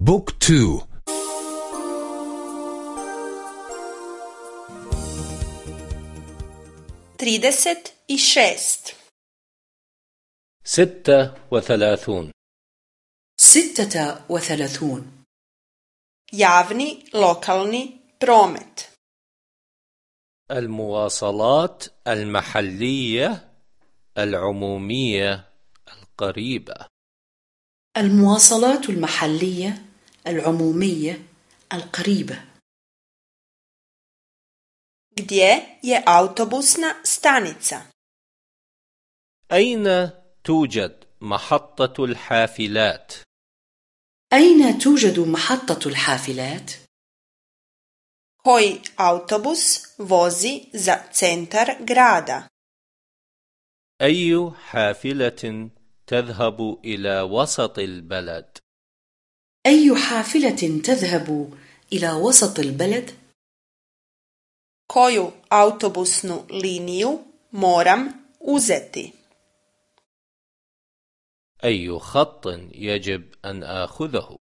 book two. trideset i šest. ستة وثلاثون. ستة وثلاثون. javni lokalni promet المواصلات المحلية العمومية القريبة. المواصلات المحلية العمومية القريبة gdje je autobusna stanica أين توجد محطة الحافلات؟ أين توجد محطة الحافلات؟ koji autobus vozi za centar grada أي حافلة تذهب إلى وسط البلد؟ أي حافلة تذهب إلى وسط البلد؟ koju autobusnu liniju moram uzeti أي خط يجب أن آخذه؟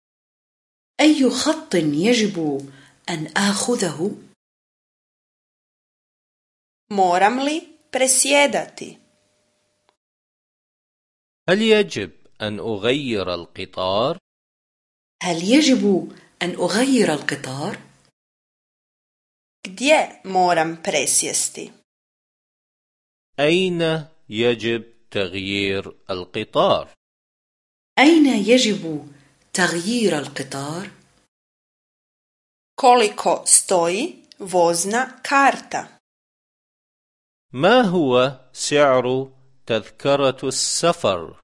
أي خط يجب أن آخذه؟ moram li presjedati هل يجب أن أغير القطار؟ هل يجب أن أغير القطار؟ gdje moram presjesti أين يجب تغيير القطار؟ أين يجب تغيير القطار؟ koliko stoji vozna karta ما هو سعر تذكرة السفر؟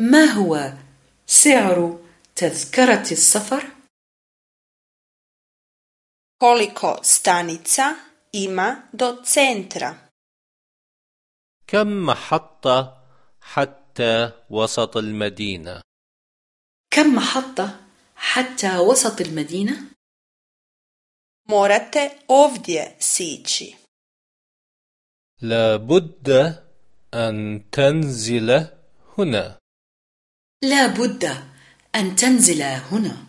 ما هو سعر تذكرة السفر؟ koliko stanica ima do centra كم محطة حتى وسط المدينة؟ كم محطة حتى وسط المدينة؟ morate ovdje sići لابد أن تنزل هنا لا بد أن تنزل هنا.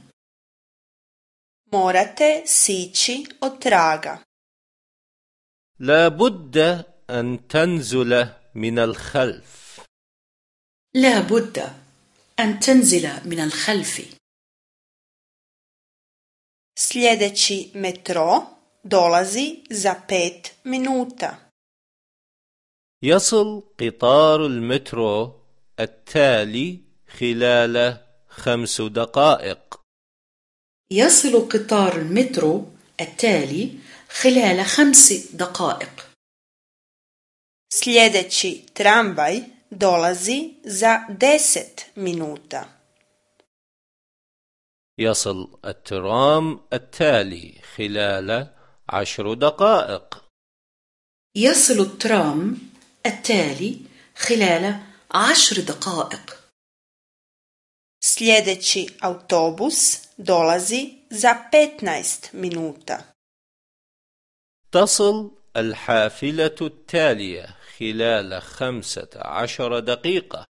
Morate sići od traga. لابد أن تنزل من الخلف. لا بد أن تنزل من الخلف. Sljedeći metro dolazi za pet minuta. يصل قطار المترو التالي خلال خمس دقائق. يصل قطار المترو التالي خلال خمس دقائق. Sljedeći tramvaj dolazi za deset minuta. يصل الترام التالي خلال عشر دقائق. يصل الترام التالي خلال عشر دقائق. Sljedeći autobus dolazi za 15 minuta. تصل الحافلة التالية خلال خمسة عشر دقيقة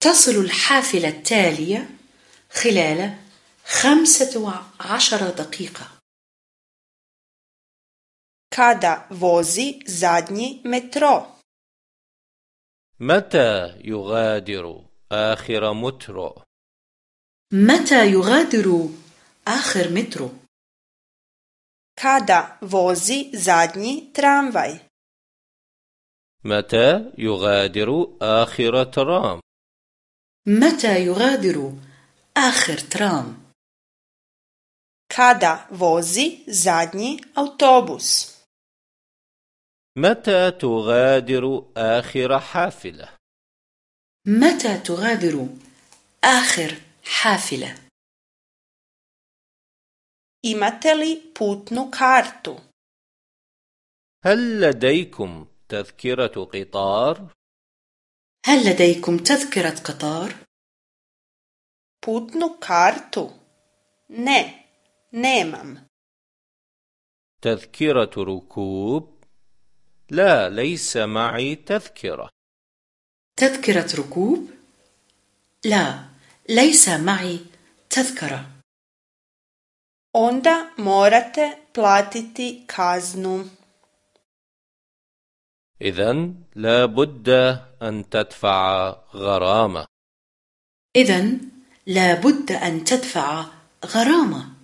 تصل الحافلة التالية خلال خمسة عشر دقيقة kada vozi zadnji metro? متى يغادر آخر مترو؟ متى يغادر آخر مترو؟ kada vozi zadnji tramvaj متى يغادر آخر ترام؟ متى يغادر آخر ترام؟ kada vozi zadnji autobus متى تغادر آخر حافلة؟ متى تغادر آخر حافلة؟ imate li putnu kartu هل لديكم تذكرة قطار؟ هل لديكم تذكرة قطار؟ putnu kartu ne nemam تذكرة ركوب؟ لا ليس معي تذكرة تذكرة ركوب؟ لا ليس معي تذكرة onda morate platiti kaznu. إذا لا بد أن تدفع غرامة إذا لا بد أن تدفع غرامة